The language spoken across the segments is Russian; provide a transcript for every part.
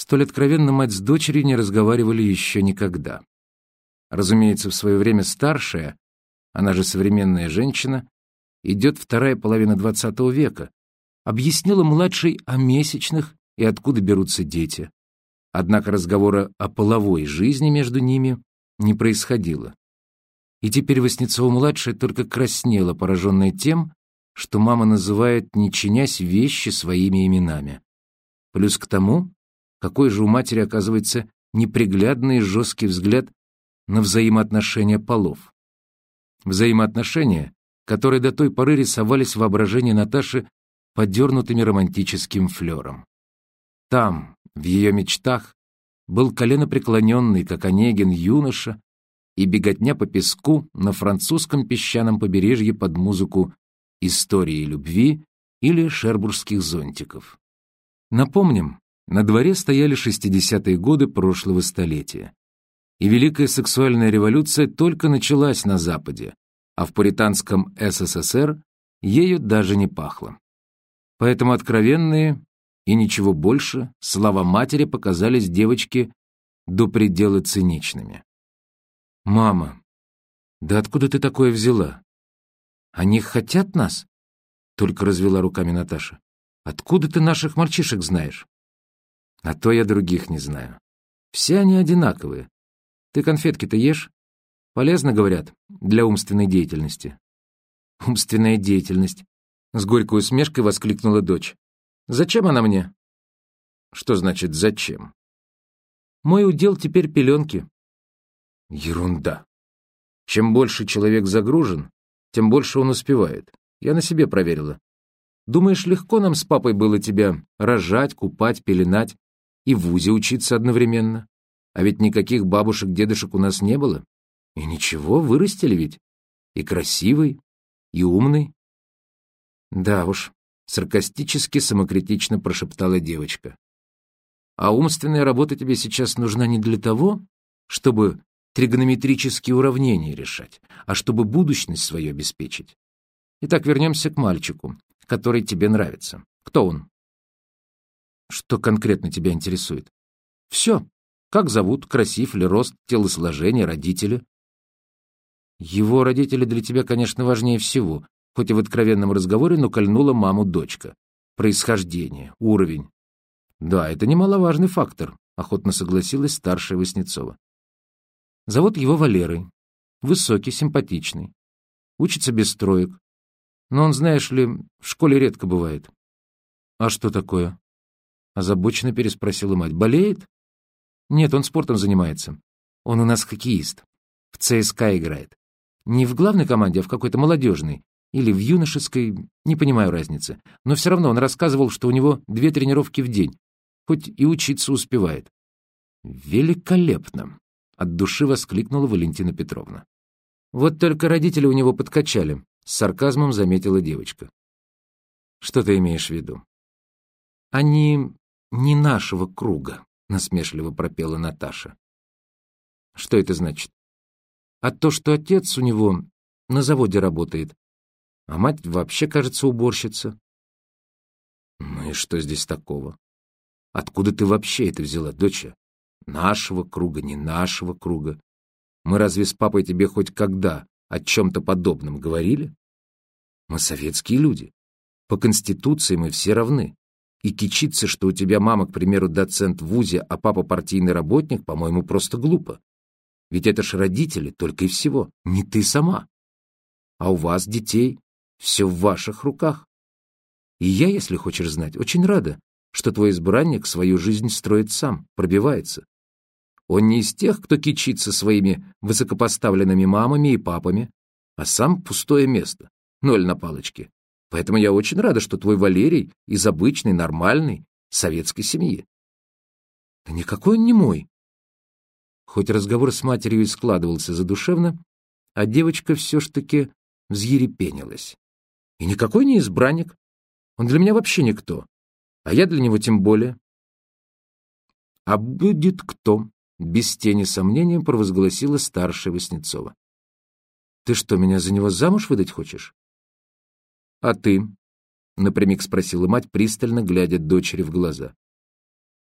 Столь откровенно мать с дочерью не разговаривали еще никогда. Разумеется, в свое время старшая, она же современная женщина, идет вторая половина XX века, объяснила младшей о месячных и откуда берутся дети. Однако разговора о половой жизни между ними не происходило. И теперь Васнецова-младшая только краснела, пораженная тем, что мама называет, не чинясь, вещи своими именами. Плюс к тому, какой же у матери оказывается неприглядный и жесткий взгляд на взаимоотношения полов. Взаимоотношения, которые до той поры рисовались в воображении Наташи подернутыми романтическим флером. Там, в ее мечтах, был коленопреклоненный, как Онегин, юноша, и беготня по песку на французском песчаном побережье под музыку истории любви или шербургских зонтиков. Напомним, на дворе стояли 60-е годы прошлого столетия. И Великая сексуальная революция только началась на Западе, а в пуританском СССР ею даже не пахло. Поэтому откровенные и ничего больше слова матери показались девочке до предела циничными. «Мама, да откуда ты такое взяла? Они хотят нас?» Только развела руками Наташа. «Откуда ты наших мальчишек знаешь?» «А то я других не знаю. Все они одинаковые. Ты конфетки-то ешь? Полезно, говорят, для умственной деятельности». «Умственная деятельность», — с горькой усмешкой воскликнула дочь. «Зачем она мне?» «Что значит «зачем»?» «Мой удел теперь пеленки». Ерунда. Чем больше человек загружен, тем больше он успевает. Я на себе проверила. Думаешь, легко нам с папой было тебя рожать, купать, пеленать и в ВУЗе учиться одновременно? А ведь никаких бабушек-дедушек у нас не было. И ничего, вырастили ведь. И красивый, и умный. Да уж, саркастически самокритично прошептала девочка. А умственная работа тебе сейчас нужна не для того, чтобы тригонометрические уравнения решать, а чтобы будущность свою обеспечить. Итак, вернемся к мальчику, который тебе нравится. Кто он? Что конкретно тебя интересует? Все. Как зовут, красив ли рост, телосложение, родители? Его родители для тебя, конечно, важнее всего, хоть и в откровенном разговоре, но кольнула маму дочка. Происхождение, уровень. Да, это немаловажный фактор, охотно согласилась старшая Васнецова. Зовут его Валерой. Высокий, симпатичный. Учится без строек. Но он, знаешь ли, в школе редко бывает. А что такое? Озабоченно переспросила мать. Болеет? Нет, он спортом занимается. Он у нас хоккеист. В ЦСКА играет. Не в главной команде, а в какой-то молодежной. Или в юношеской, не понимаю разницы. Но все равно он рассказывал, что у него две тренировки в день. Хоть и учиться успевает. Великолепно. От души воскликнула Валентина Петровна. Вот только родители у него подкачали, с сарказмом заметила девочка. Что ты имеешь в виду? Они не нашего круга, насмешливо пропела Наташа. Что это значит? А то, что отец у него на заводе работает, а мать вообще, кажется, уборщица. Ну и что здесь такого? Откуда ты вообще это взяла, доча? Нашего круга, не нашего круга. Мы разве с папой тебе хоть когда о чем-то подобном говорили? Мы советские люди. По Конституции мы все равны. И кичиться, что у тебя мама, к примеру, доцент в ВУЗе, а папа партийный работник, по-моему, просто глупо. Ведь это ж родители только и всего, не ты сама. А у вас, детей, все в ваших руках. И я, если хочешь знать, очень рада, что твой избранник свою жизнь строит сам, пробивается. Он не из тех, кто кичится своими высокопоставленными мамами и папами, а сам пустое место, ноль на палочке. Поэтому я очень рада, что твой Валерий из обычной, нормальной, советской семьи. Да никакой он не мой. Хоть разговор с матерью и складывался задушевно, а девочка все ж таки взъерепенилась. И никакой не избранник. Он для меня вообще никто. А я для него тем более. А будет кто, без тени сомнения провозгласила старшая Васнецова. «Ты что, меня за него замуж выдать хочешь?» «А ты?» — напрямик спросила мать, пристально глядя дочери в глаза.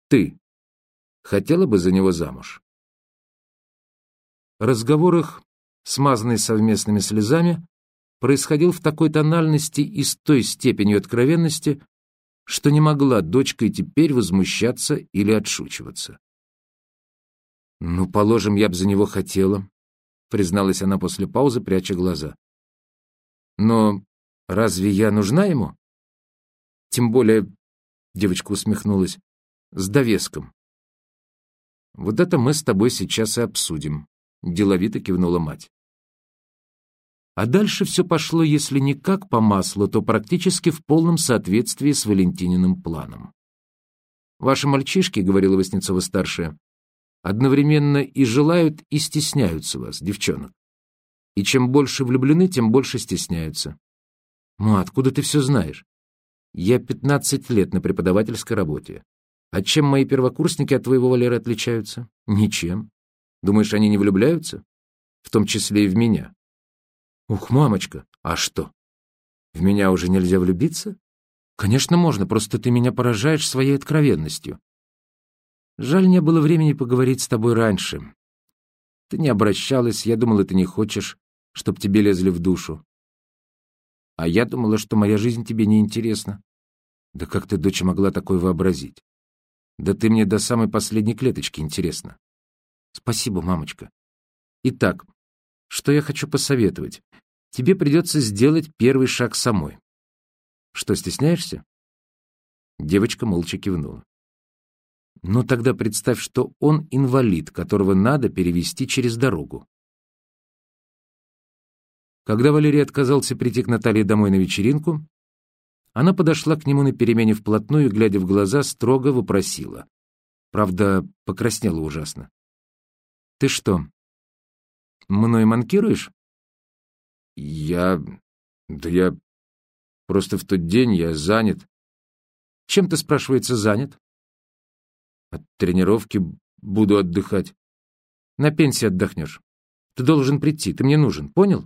«Ты хотела бы за него замуж. Разговор их, смазанный совместными слезами, происходил в такой тональности и с той степенью откровенности, что не могла дочка и теперь возмущаться или отшучиваться. «Ну, положим, я б за него хотела», — призналась она после паузы, пряча глаза. «Но разве я нужна ему?» «Тем более», — девочка усмехнулась, — «с довеском». «Вот это мы с тобой сейчас и обсудим», — деловито кивнула мать. А дальше все пошло, если не как по маслу, то практически в полном соответствии с Валентининым планом. «Ваши мальчишки», — говорила Васнецова-старшая, одновременно и желают, и стесняются вас, девчонок. И чем больше влюблены, тем больше стесняются. Ну, откуда ты все знаешь? Я пятнадцать лет на преподавательской работе. А чем мои первокурсники от твоего Валеры отличаются? Ничем. Думаешь, они не влюбляются? В том числе и в меня. Ух, мамочка, а что? В меня уже нельзя влюбиться? Конечно, можно, просто ты меня поражаешь своей откровенностью. Жаль, не было времени поговорить с тобой раньше. Ты не обращалась, я думала, ты не хочешь, чтоб тебе лезли в душу. А я думала, что моя жизнь тебе не интересна. Да как ты, дочь, могла такое вообразить? Да ты мне до самой последней клеточки интересна. Спасибо, мамочка. Итак, что я хочу посоветовать? Тебе придется сделать первый шаг самой. Что, стесняешься? Девочка молча кивнула. Но тогда представь, что он инвалид, которого надо перевести через дорогу. Когда Валерий отказался прийти к Наталье домой на вечеринку, она подошла к нему на перемене вплотную и, глядя в глаза, строго вопросила. Правда, покраснела ужасно. «Ты что, мной манкируешь?» «Я... да я... просто в тот день я занят». «Чем ты, спрашивается, занят?» От тренировки буду отдыхать. На пенсии отдохнешь. Ты должен прийти, ты мне нужен, понял?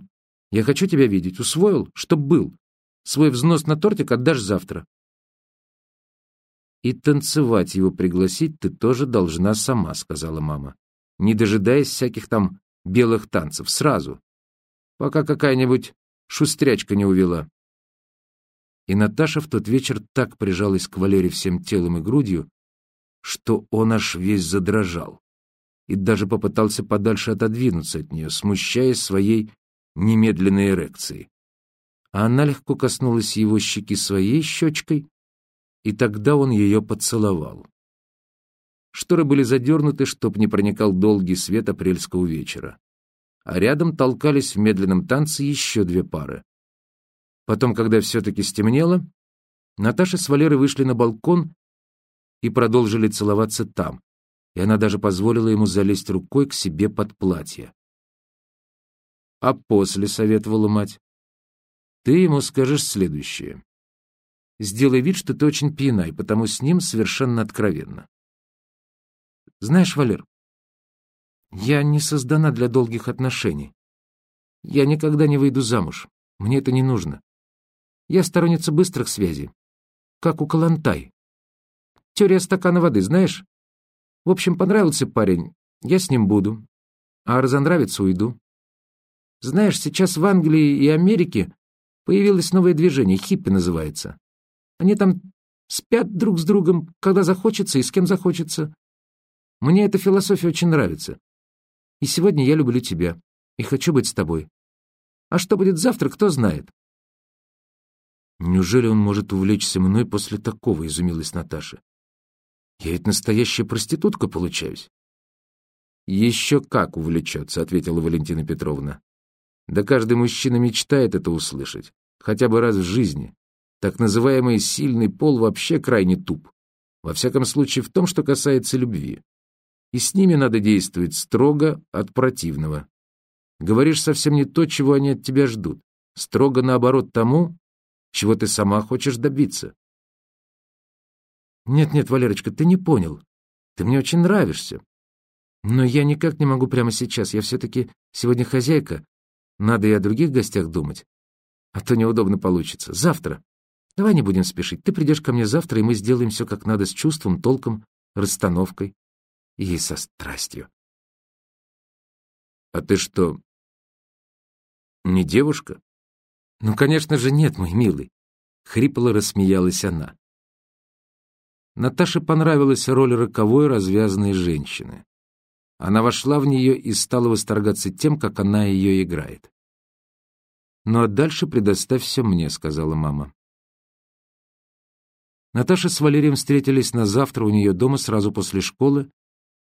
Я хочу тебя видеть, усвоил, чтоб был. Свой взнос на тортик отдашь завтра. И танцевать его пригласить ты тоже должна сама, сказала мама, не дожидаясь всяких там белых танцев, сразу, пока какая-нибудь шустрячка не увела. И Наташа в тот вечер так прижалась к Валере всем телом и грудью, что он аж весь задрожал и даже попытался подальше отодвинуться от нее, смущаясь своей немедленной эрекцией. А она легко коснулась его щеки своей щечкой, и тогда он ее поцеловал. Шторы были задернуты, чтоб не проникал долгий свет апрельского вечера. А рядом толкались в медленном танце еще две пары. Потом, когда все-таки стемнело, Наташа с Валерой вышли на балкон и продолжили целоваться там, и она даже позволила ему залезть рукой к себе под платье. А после, — советовала мать, — ты ему скажешь следующее. Сделай вид, что ты очень пьяна, и потому с ним совершенно откровенно. Знаешь, Валер, я не создана для долгих отношений. Я никогда не выйду замуж. Мне это не нужно. Я сторонница быстрых связей, как у Калантай. Теория стакана воды, знаешь? В общем, понравился парень, я с ним буду. А разонравится, уйду. Знаешь, сейчас в Англии и Америке появилось новое движение, хиппи называется. Они там спят друг с другом, когда захочется и с кем захочется. Мне эта философия очень нравится. И сегодня я люблю тебя и хочу быть с тобой. А что будет завтра, кто знает. Неужели он может увлечься мной после такого, изумилась Наташа. Я ведь настоящая проститутка получаюсь. Еще как увлечется, ответила Валентина Петровна. Да каждый мужчина мечтает это услышать, хотя бы раз в жизни. Так называемый сильный пол вообще крайне туп. Во всяком случае, в том, что касается любви. И с ними надо действовать строго от противного. Говоришь совсем не то, чего они от тебя ждут. Строго наоборот тому, чего ты сама хочешь добиться. «Нет-нет, Валерочка, ты не понял. Ты мне очень нравишься. Но я никак не могу прямо сейчас. Я все-таки сегодня хозяйка. Надо и о других гостях думать. А то неудобно получится. Завтра. Давай не будем спешить. Ты придешь ко мне завтра, и мы сделаем все как надо с чувством, толком, расстановкой. И со страстью. «А ты что, не девушка?» «Ну, конечно же, нет, мой милый», — хрипло рассмеялась она. Наташе понравилась роль роковой развязанной женщины. Она вошла в нее и стала восторгаться тем, как она ее играет. «Ну а дальше предоставь все мне», — сказала мама. Наташа с Валерием встретились на завтра у нее дома сразу после школы,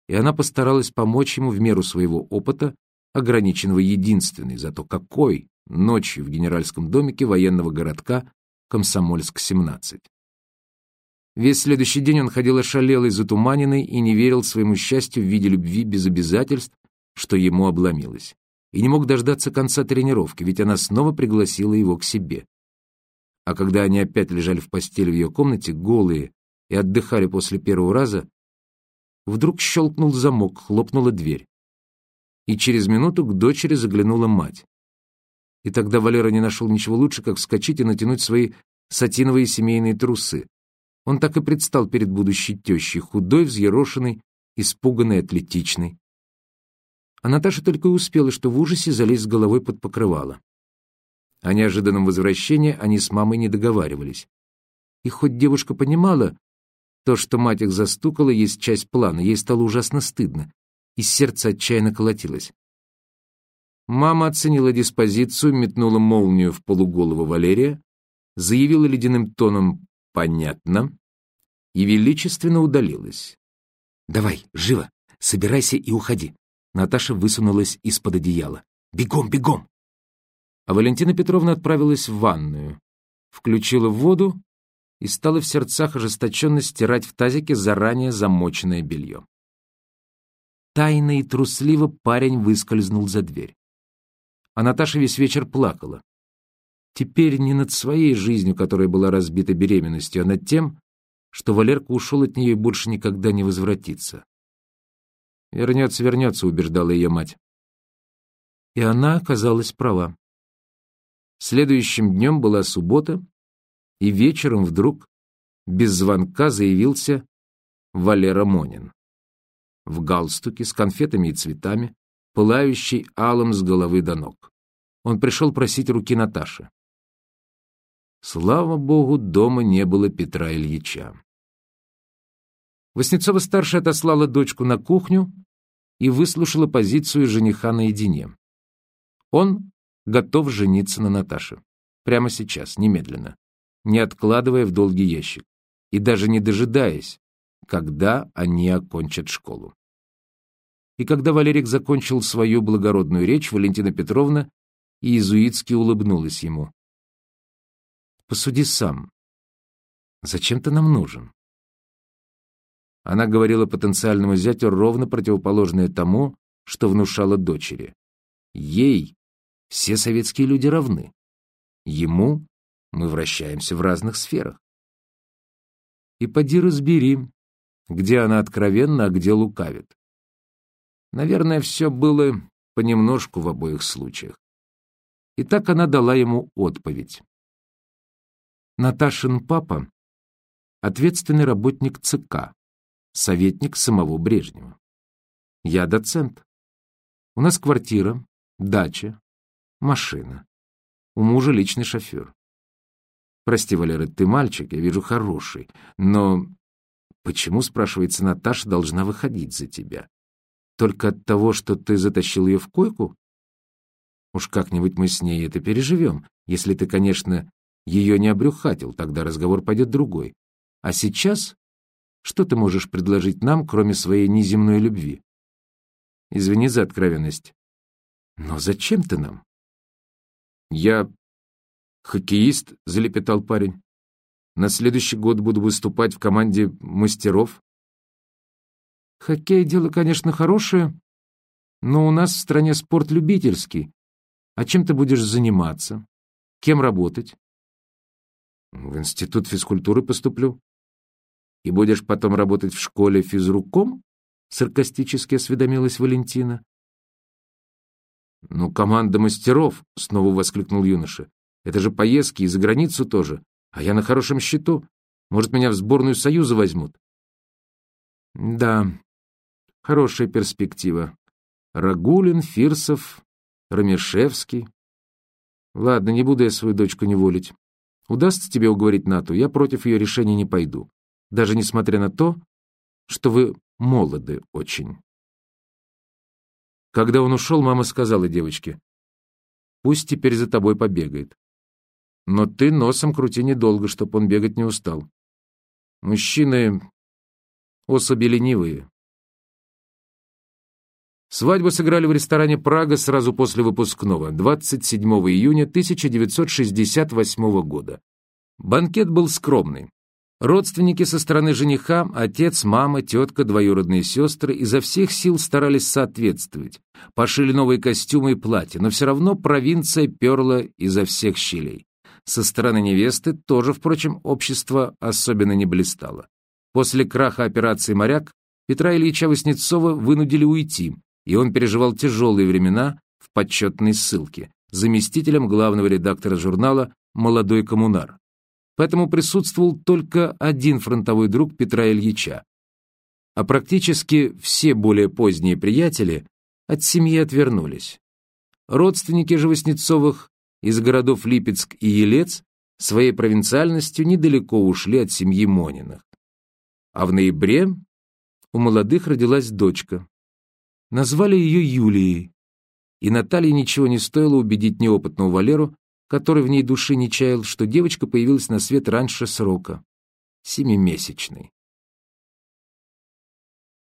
и она постаралась помочь ему в меру своего опыта, ограниченного единственной, зато какой, ночью в генеральском домике военного городка Комсомольск-17. Весь следующий день он ходил ошалелый, затуманенный и не верил своему счастью в виде любви без обязательств, что ему обломилось. И не мог дождаться конца тренировки, ведь она снова пригласила его к себе. А когда они опять лежали в постели в ее комнате, голые, и отдыхали после первого раза, вдруг щелкнул замок, хлопнула дверь. И через минуту к дочери заглянула мать. И тогда Валера не нашел ничего лучше, как вскочить и натянуть свои сатиновые семейные трусы. Он так и предстал перед будущей тещей, худой, взъерошенный, испуганный, атлетичный. А Наташа только и успела, что в ужасе залезть с головой под покрывало. О неожиданном возвращении они с мамой не договаривались. И хоть девушка понимала, то, что мать их застукала, есть часть плана, ей стало ужасно стыдно, и сердце отчаянно колотилось. Мама оценила диспозицию, метнула молнию в полуголову Валерия, заявила ледяным тоном Понятно. И величественно удалилась. Давай, живо, собирайся и уходи. Наташа высунулась из-под одеяла. Бегом, бегом! А Валентина Петровна отправилась в ванную, включила воду и стала в сердцах ожесточенно стирать в тазике заранее замоченное белье. Тайно и трусливо парень выскользнул за дверь. А Наташа весь вечер плакала. Теперь не над своей жизнью, которая была разбита беременностью, а над тем, что Валерка ушел от нее и больше никогда не возвратится. «Вернется, вернется», — убеждала ее мать. И она оказалась права. Следующим днем была суббота, и вечером вдруг без звонка заявился Валера Монин. В галстуке с конфетами и цветами, пылающий алым с головы до ног. Он пришел просить руки Наташи. Слава богу, дома не было Петра Ильича. Воснецова-старшая отослала дочку на кухню и выслушала позицию жениха наедине. Он готов жениться на Наташе. Прямо сейчас, немедленно, не откладывая в долгий ящик и даже не дожидаясь, когда они окончат школу. И когда Валерик закончил свою благородную речь, Валентина Петровна иезуитски улыбнулась ему. Посуди сам. Зачем ты нам нужен? Она говорила потенциальному зятю ровно противоположное тому, что внушала дочери. Ей все советские люди равны. Ему мы вращаемся в разных сферах. И поди разбери, где она откровенна, а где лукавит. Наверное, все было понемножку в обоих случаях. И так она дала ему отповедь. Наташин папа — ответственный работник ЦК, советник самого Брежнева. Я доцент. У нас квартира, дача, машина. У мужа личный шофер. Прости, Валера, ты мальчик, я вижу хороший, но почему, спрашивается, Наташа должна выходить за тебя? Только от того, что ты затащил ее в койку? Уж как-нибудь мы с ней это переживем, если ты, конечно, ее не обрюхатил, тогда разговор пойдет другой. А сейчас что ты можешь предложить нам, кроме своей неземной любви? Извини за откровенность. Но зачем ты нам? Я хоккеист, залепетал парень. На следующий год буду выступать в команде мастеров. Хоккей — дело, конечно, хорошее, но у нас в стране спорт любительский. А чем ты будешь заниматься? Кем работать? В институт физкультуры поступлю. И будешь потом работать в школе физруком? Саркастически осведомилась Валентина. «Ну, команда мастеров!» — снова воскликнул юноша. «Это же поездки и за границу тоже. А я на хорошем счету. Может, меня в сборную Союза возьмут?» «Да, Хорошая перспектива. Рагулин, Фирсов, Ромешевский. Ладно, не буду я свою дочку неволить. Удастся тебе уговорить Нату, я против ее решения не пойду. Даже несмотря на то, что вы молоды очень. Когда он ушел, мама сказала девочке, «Пусть теперь за тобой побегает. Но ты носом крути недолго, чтоб он бегать не устал. Мужчины особи ленивые. Свадьбу сыграли в ресторане «Прага» сразу после выпускного, 27 июня 1968 года. Банкет был скромный. Родственники со стороны жениха, отец, мама, тетка, двоюродные сестры изо всех сил старались соответствовать. Пошили новые костюмы и платья, но все равно провинция перла изо всех щелей. Со стороны невесты тоже, впрочем, общество особенно не блистало. После краха операции «Моряк» Петра Ильича Васнецова вынудили уйти, и он переживал тяжелые времена в почетной ссылке, заместителем главного редактора журнала «Молодой коммунар». Поэтому присутствовал только один фронтовой друг Петра Ильича. А практически все более поздние приятели от семьи отвернулись. Родственники же из городов Липецк и Елец своей провинциальностью недалеко ушли от семьи Мониных. А в ноябре у молодых родилась дочка. Назвали ее Юлией, и Наталье ничего не стоило убедить неопытного Валеру, который в ней души не чаял, что девочка появилась на свет раньше срока, семимесячной.